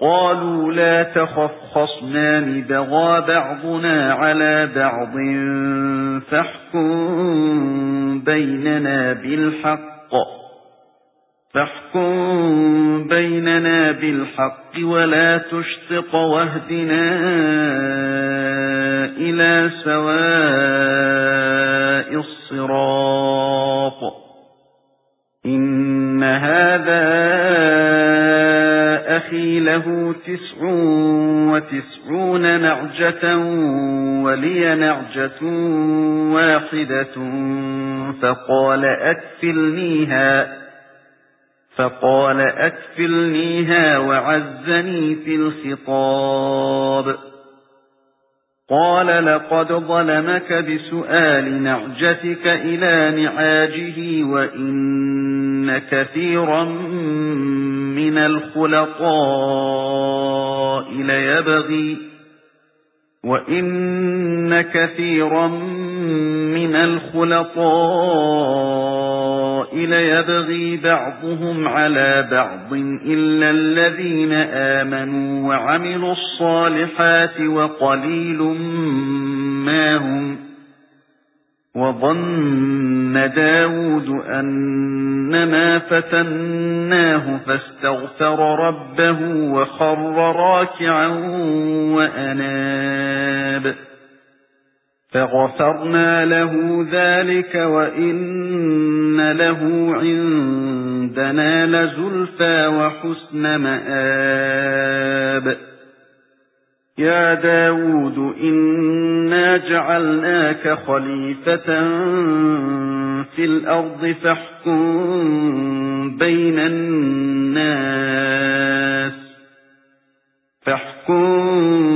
قالوا لا تخف خصمان بغى بعضنا على بعض. فاحكم بيننا بالحق. فاحكم بيننا بالحق ولا تشتق واهدنا إلى سواء الصراط. إن هذا أخي له تسع وتسعون نعجة ولي نعجة واحدة فقال أكفلنيها فقال أكفلنيها وعزني في الخطاب. قال لقد ظلمك بسؤال نعجتك إلى نعاجه وإن كثيرا من الخلطاء ليبغي وإن كثيرا من الخلطاء ليبغي بعضهم على بعض إلا الذين آمنوا وعملوا الصالحات وقليل ما هم وظن داود أنما فتناه فاستغفر ربه وخر راكعا وأناب فغفرنا له ذلك وإن له عندنا لزلفى وحسن مآب يا داود إنا جعلناك خليفة في الأرض فاحكم بين الناس فاحكم